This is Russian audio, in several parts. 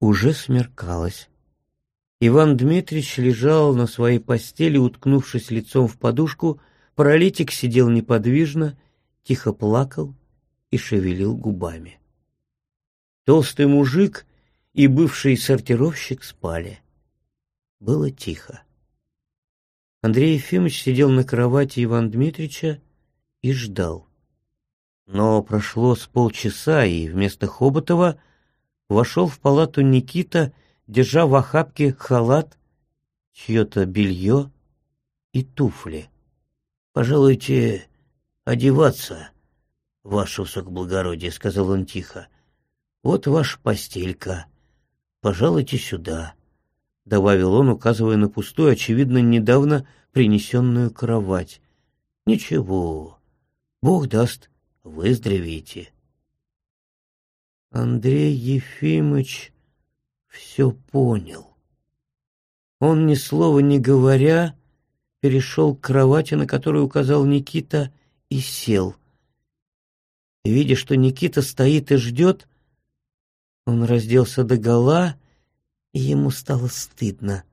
Уже смеркалось. Иван Дмитриевич лежал на своей постели, уткнувшись лицом в подушку, паралитик сидел неподвижно, тихо плакал и шевелил губами. Толстый мужик и бывший сортировщик спали. Было тихо. Андрей Ефимович сидел на кровати Ивана Дмитриевича и ждал. Но прошло с полчаса, и вместо Хоботова вошел в палату Никита держа в охапке халат, чье-то белье и туфли. «Пожалуйте одеваться, ваше высокоблагородие», — сказал он тихо. «Вот ваша постелька. Пожалуйте сюда», — добавил он, указывая на пустую, очевидно, недавно принесенную кровать. «Ничего, Бог даст, выздоровеете». Андрей Ефимович все понял. Он, ни слова не говоря, перешел к кровати, на которую указал Никита, и сел. видя, что Никита стоит и ждет, он разделся догола, и ему стало стыдно.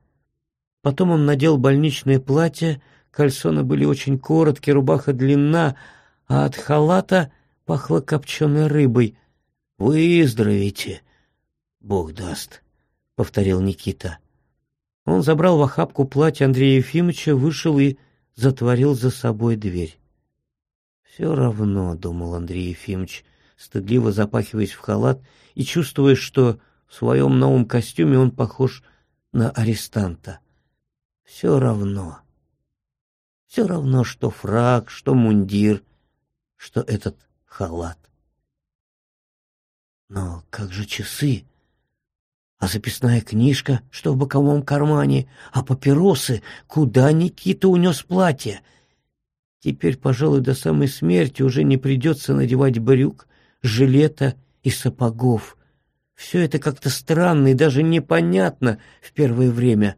Потом он надел больничное платье, кальсоны были очень короткие, рубаха длинна, а от халата пахло копченой рыбой. «Выздоровите, Бог даст», — повторил Никита. Он забрал в охапку платье Андрея Ефимовича, вышел и затворил за собой дверь. «Все равно», — думал Андрей Ефимович, стыдливо запахиваясь в халат и чувствуя, что в своем новом костюме он похож на арестанта. «Все равно. Все равно, что фраг, что мундир, что этот халат. Но как же часы?» А записная книжка, что в боковом кармане, а папиросы, куда Никита унес платье? Теперь, пожалуй, до самой смерти уже не придется надевать брюк, жилета и сапогов. Все это как-то странно и даже непонятно в первое время.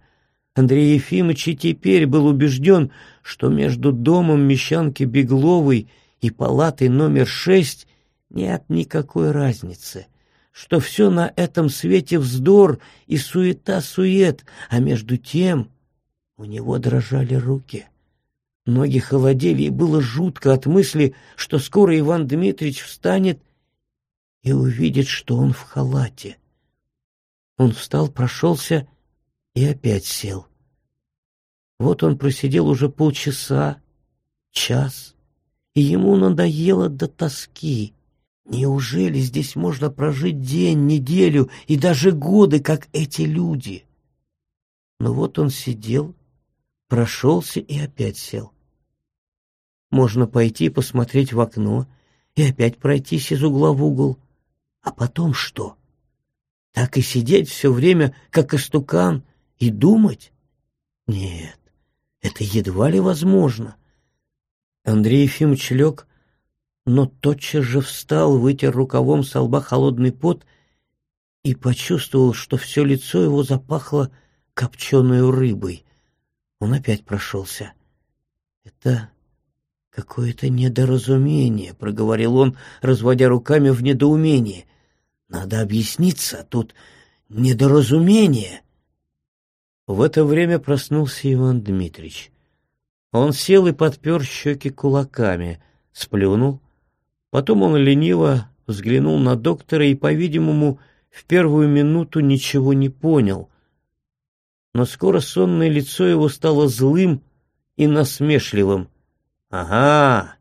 Андрей Ефимович и теперь был убежден, что между домом Мещанки Бегловой и палатой номер шесть нет никакой разницы — что все на этом свете вздор и суета-сует, а между тем у него дрожали руки. Ноги холодели, и было жутко от мысли, что скоро Иван Дмитриевич встанет и увидит, что он в халате. Он встал, прошелся и опять сел. Вот он просидел уже полчаса, час, и ему надоело до тоски. Неужели здесь можно прожить день, неделю и даже годы, как эти люди? Но вот он сидел, прошелся и опять сел. Можно пойти посмотреть в окно и опять пройтись из угла в угол. А потом что? Так и сидеть все время, как истукан, и думать? Нет, это едва ли возможно. Андрей Ефимович лег, но тотчас же встал, вытер рукавом со лба холодный пот и почувствовал, что все лицо его запахло копченой рыбой. Он опять прошелся. «Это какое-то недоразумение», — проговорил он, разводя руками в недоумении. «Надо объясниться, тут недоразумение». В это время проснулся Иван Дмитрич. Он сел и подпер щеки кулаками, сплюнул, Потом он лениво взглянул на доктора и, по-видимому, в первую минуту ничего не понял. Но скоро сонное лицо его стало злым и насмешливым. «Ага,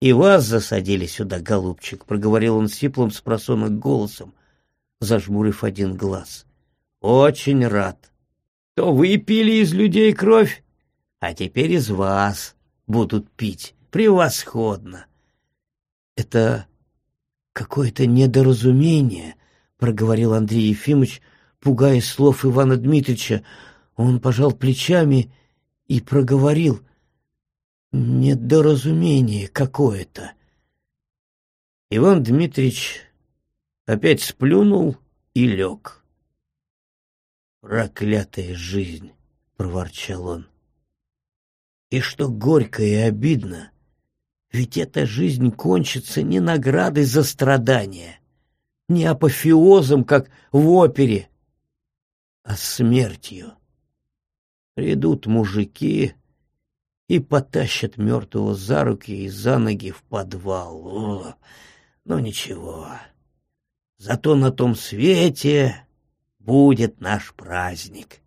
и вас засадили сюда, голубчик», — проговорил он сиплым с голосом, зажмурив один глаз. «Очень рад. То вы пили из людей кровь, а теперь из вас будут пить. Превосходно. «Это какое-то недоразумение», — проговорил Андрей Ефимович, пугаясь слов Ивана Дмитрича. Он пожал плечами и проговорил. «Недоразумение какое-то». Иван Дмитрич опять сплюнул и лег. «Проклятая жизнь!» — проворчал он. «И что горько и обидно, ведь эта жизнь кончится не наградой за страдания, не апофеозом, как в опере, а смертью. Придут мужики и потащат мертвого за руки и за ноги в подвал. О, ну ничего, зато на том свете будет наш праздник.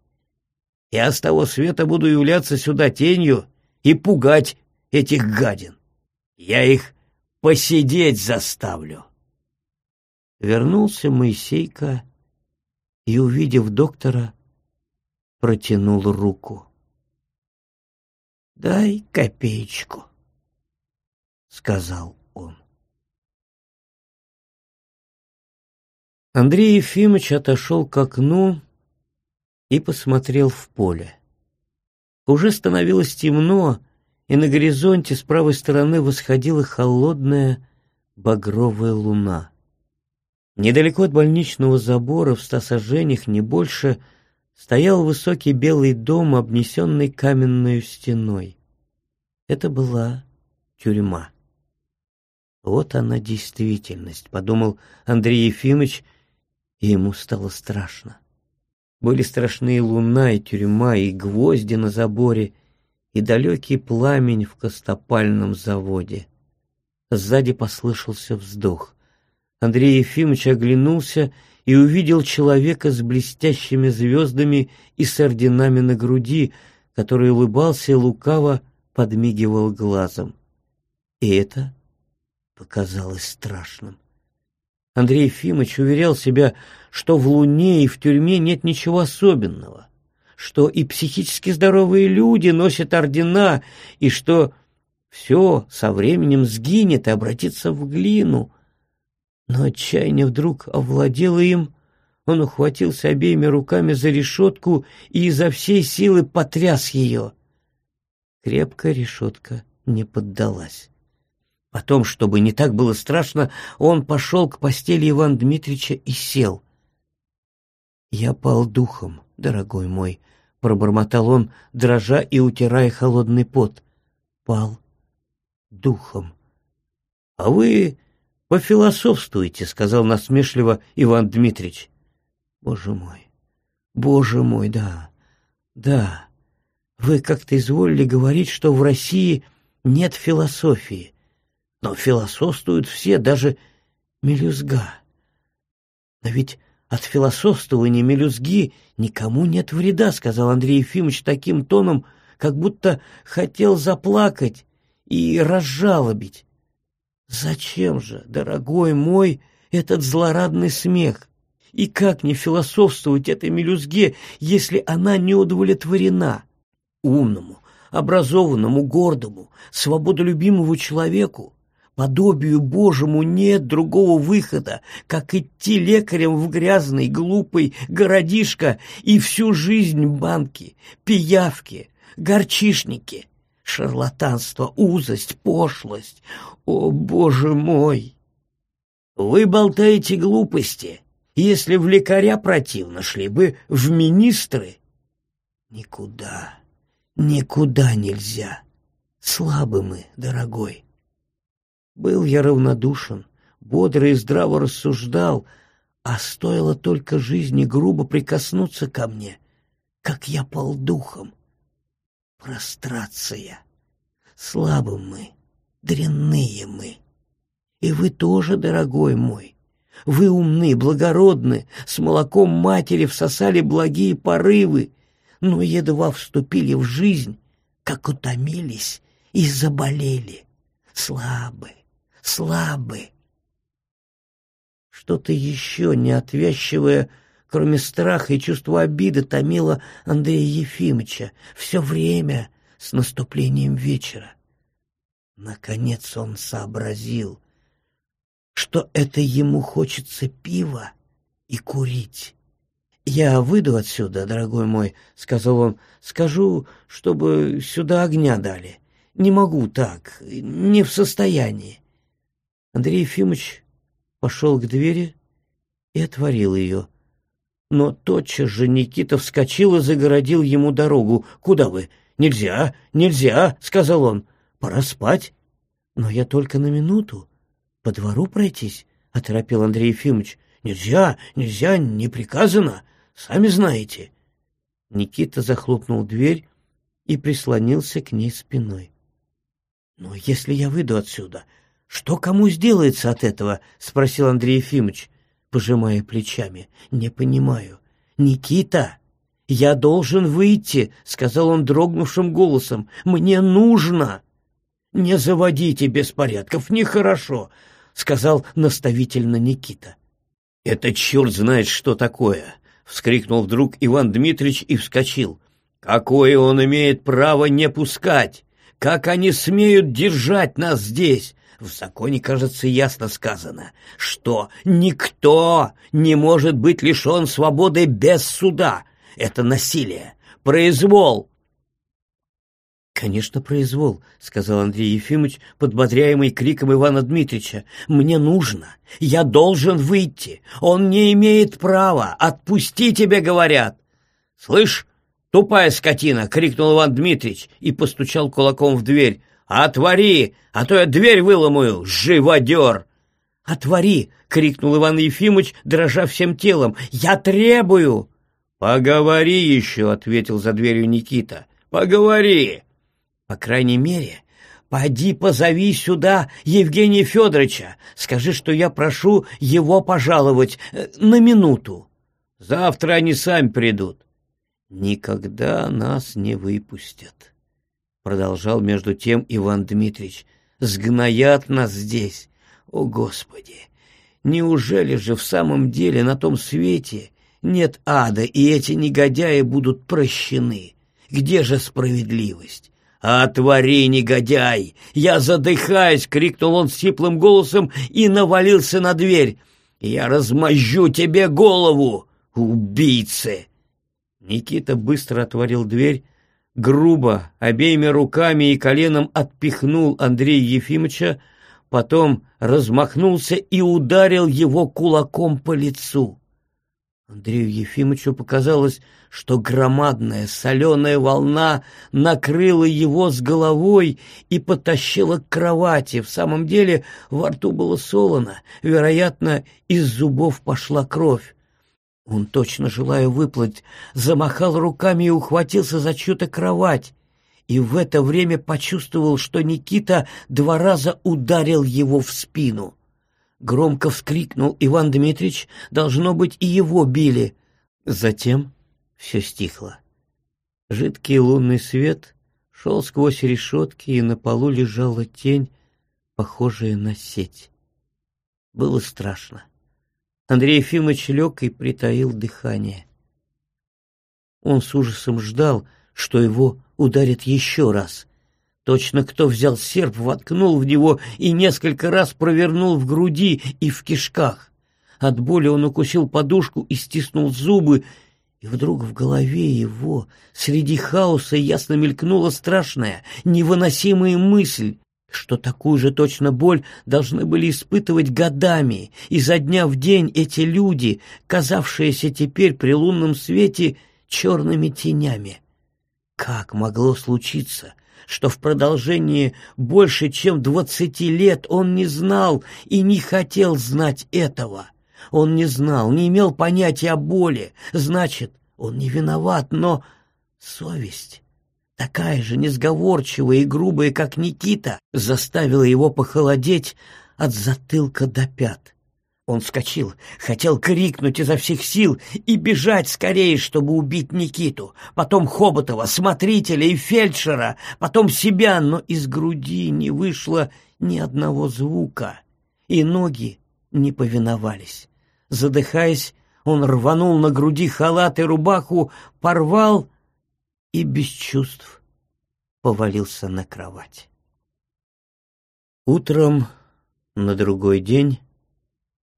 Я с того света буду являться сюда тенью и пугать этих гадин. Я их посидеть заставлю. Вернулся Моисейка и, увидев доктора, протянул руку. «Дай копеечку», — сказал он. Андрей Ефимович отошел к окну и посмотрел в поле. Уже становилось темно, и на горизонте с правой стороны восходила холодная багровая луна. Недалеко от больничного забора, в ста сажениях, не больше, стоял высокий белый дом, обнесенный каменной стеной. Это была тюрьма. Вот она действительность, подумал Андрей Ефимович, и ему стало страшно. Были страшные луна и тюрьма, и гвозди на заборе, и далекий пламень в костопальном заводе. Сзади послышался вздох. Андрей Ефимович оглянулся и увидел человека с блестящими звездами и с орденами на груди, который улыбался и лукаво подмигивал глазом. И это показалось страшным. Андрей Ефимович уверял себя, что в Луне и в тюрьме нет ничего особенного, что и психически здоровые люди носят ордена, и что все со временем сгинет и обратится в глину. Но отчаяние вдруг овладело им, он ухватился обеими руками за решетку и изо всей силы потряс ее. Крепкая решетка не поддалась. Потом, чтобы не так было страшно, он пошел к постели Ивана Дмитриевича и сел. «Я пал духом, дорогой мой», — пробормотал он, дрожа и утирая холодный пот. «Пал духом». «А вы пофилософствуете», — сказал насмешливо Иван Дмитриевич. «Боже мой, боже мой, да, да. Вы как-то изволили говорить, что в России нет философии. Но философствуют все, даже мелюзга. Но ведь от философствования мелюзги никому нет вреда, сказал Андрей Ефимович таким тоном, как будто хотел заплакать и разжалобить. Зачем же, дорогой мой, этот злорадный смех? И как не философствовать этой мелюзге, если она не удовлетворена? Умному, образованному, гордому, свободолюбимому человеку подобию Божьему нет другого выхода, как идти лекарем в грязный, глупый городишко и всю жизнь банки, пиявки, горчишники, шарлатанство, узость, пошлость. О, Боже мой! Вы болтаете глупости. Если в лекаря противно, шли бы в министры. Никуда, никуда нельзя. Слабы мы, дорогой. Был я равнодушен, бодро и здраво рассуждал, а стоило только жизни грубо прикоснуться ко мне, как я пал духом. Прострация. Слабым мы, дрянные мы. И вы тоже, дорогой мой. Вы умны, благородны, с молоком матери всосали благие порывы, но едва вступили в жизнь, как утомились и заболели. Слабы, слабы. Что-то еще неотвязчивое, кроме страха и чувства обиды, томило Андрея Ефимовича все время с наступлением вечера. Наконец он сообразил, что это ему хочется пива и курить. «Я выйду отсюда, дорогой мой», — сказал он, — «скажу, чтобы сюда огня дали. Не могу так, не в состоянии». Андрей Ефимович пошел к двери и отворил ее. Но тотчас же Никита вскочил и загородил ему дорогу. «Куда вы? Нельзя, нельзя!» — сказал он. «Пора спать». «Но я только на минуту. По двору пройтись?» — оторопил Андрей Ефимович. Нельзя, нельзя, не приказано, сами знаете. Никита захлопнул дверь и прислонился к ней спиной. «Но если я выйду отсюда, что кому сделается от этого?» — спросил Андрей Ефимович, пожимая плечами. «Не понимаю. Никита, я должен выйти», — сказал он дрогнувшим голосом. «Мне нужно». «Не заводите беспорядков, нехорошо», — сказал наставительно Никита. «Это черт знает, что такое!» — вскрикнул вдруг Иван Дмитриевич и вскочил. «Какое он имеет право не пускать? Как они смеют держать нас здесь? В законе, кажется, ясно сказано, что никто не может быть лишен свободы без суда. Это насилие, произвол, «Конечно, произвол», — сказал Андрей Ефимович, подбодряемый криком Ивана Дмитрича. «Мне нужно. Я должен выйти. Он не имеет права. Отпусти тебя, говорят». «Слышь, тупая скотина!» — крикнул Иван Дмитрич и постучал кулаком в дверь. «Отвори, а то я дверь выломаю, живодер!» «Отвори!» — крикнул Иван Ефимович, дрожа всем телом. «Я требую!» «Поговори еще!» — ответил за дверью Никита. «Поговори!» По крайней мере, поди позови сюда Евгения Федоровича. Скажи, что я прошу его пожаловать э, на минуту. Завтра они сами придут. Никогда нас не выпустят, продолжал между тем Иван Дмитриевич. Сгноят нас здесь. О, Господи! Неужели же в самом деле на том свете нет ада, и эти негодяи будут прощены? Где же справедливость? «Отвори, негодяй! Я задыхаюсь!» — крикнул он сиплым голосом и навалился на дверь. «Я размозжу тебе голову, убийцы!» Никита быстро отворил дверь, грубо, обеими руками и коленом отпихнул Андрея Ефимовича, потом размахнулся и ударил его кулаком по лицу. Андрею Ефимовичу показалось, что громадная соленая волна накрыла его с головой и потащила к кровати. В самом деле во рту было солоно, вероятно, из зубов пошла кровь. Он, точно желая выплыть, замахал руками и ухватился за чью-то кровать. И в это время почувствовал, что Никита два раза ударил его в спину. Громко вскрикнул Иван Дмитриевич, должно быть, и его били. Затем все стихло. Жидкий лунный свет шел сквозь решетки, и на полу лежала тень, похожая на сеть. Было страшно. Андрей Ефимович лег и притаил дыхание. Он с ужасом ждал, что его ударят еще раз, Точно кто взял серп, воткнул в него и несколько раз провернул в груди и в кишках. От боли он укусил подушку и стиснул зубы, и вдруг в голове его среди хаоса ясно мелькнула страшная, невыносимая мысль, что такую же точно боль должны были испытывать годами, и за дня в день эти люди, казавшиеся теперь при лунном свете черными тенями. Как могло случиться, что в продолжении больше чем двадцати лет он не знал и не хотел знать этого. Он не знал, не имел понятия о боли. Значит, он не виноват, но совесть, такая же несговорчивая и грубая, как Никита, заставила его похолодеть от затылка до пят. Он вскочил, хотел крикнуть изо всех сил и бежать скорее, чтобы убить Никиту, потом Хоботова, смотрителя и фельдшера, потом себя, но из груди не вышло ни одного звука, и ноги не повиновались. Задыхаясь, он рванул на груди халат и рубаху, порвал и без чувств повалился на кровать. Утром на другой день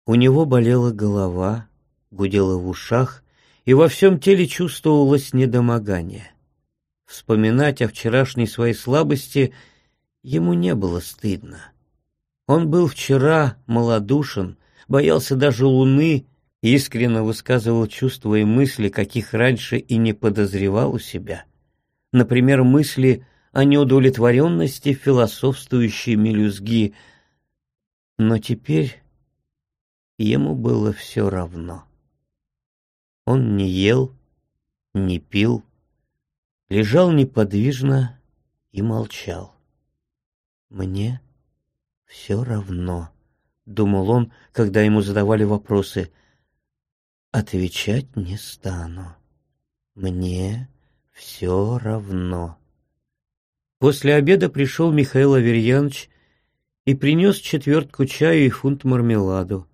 у него болела голова, гудела в ушах, и во всем теле чувствовалось недомогание. Вспоминать о вчерашней своей слабости ему не было стыдно. Он был вчера малодушен, боялся даже луны, искренне высказывал чувства и мысли, каких раньше и не подозревал у себя. Например, мысли о неудовлетворенности философствующей мелюзги. Но теперь ему было все равно. Он не ел, не пил, лежал неподвижно и молчал. «Мне все равно», — думал он, когда ему задавали вопросы. «Отвечать не стану. Мне все равно». После обеда пришел Михаил Аверьянович и принес четвертку чаю и фунт мармеладу.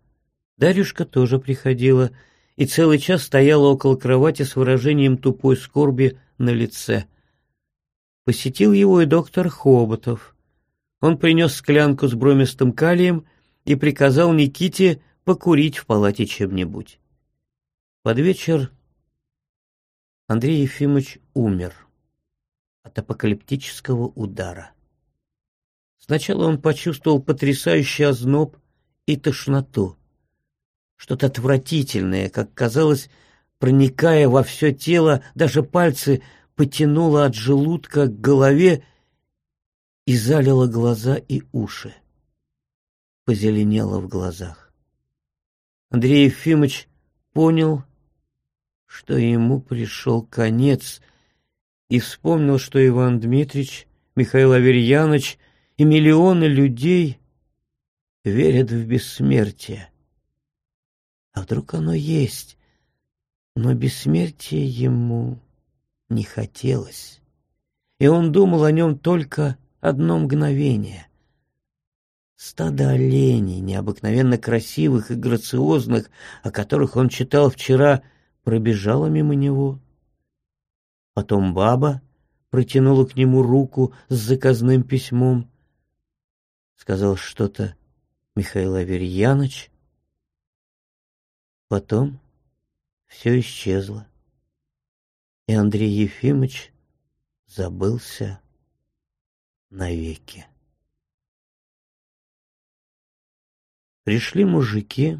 Дарюшка тоже приходила и целый час стояла около кровати с выражением тупой скорби на лице. Посетил его и доктор Хоботов. Он принес склянку с бромистым калием и приказал Никите покурить в палате чем-нибудь. Под вечер Андрей Ефимович умер от апокалиптического удара. Сначала он почувствовал потрясающий озноб и тошноту. Что-то отвратительное, как казалось, проникая во все тело, даже пальцы потянуло от желудка к голове и залило глаза и уши. Позеленело в глазах. Андрей Ефимович понял, что ему пришел конец, и вспомнил, что Иван Дмитрич, Михаил Аверьянович и миллионы людей верят в бессмертие. А вдруг оно есть? Но бессмертие ему не хотелось. И он думал о нем только одно мгновение. Стадо оленей, необыкновенно красивых и грациозных, о которых он читал вчера, пробежало мимо него. Потом баба протянула к нему руку с заказным письмом. Сказал что-то Михаил Аверьяныч. Потом все исчезло, и Андрей Ефимович забылся навеки. Пришли мужики,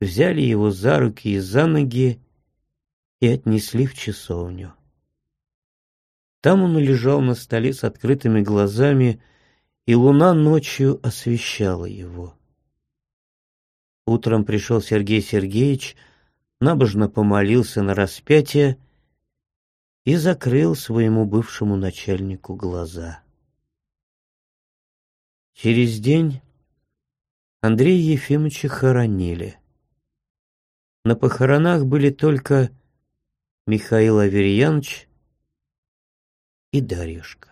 взяли его за руки и за ноги и отнесли в часовню. Там он лежал на столе с открытыми глазами, и луна ночью освещала его. Утром пришел Сергей Сергеевич, набожно помолился на распятие и закрыл своему бывшему начальнику глаза. Через день Андрея Ефимовича хоронили. На похоронах были только Михаил Аверьянович и Дарьюшка.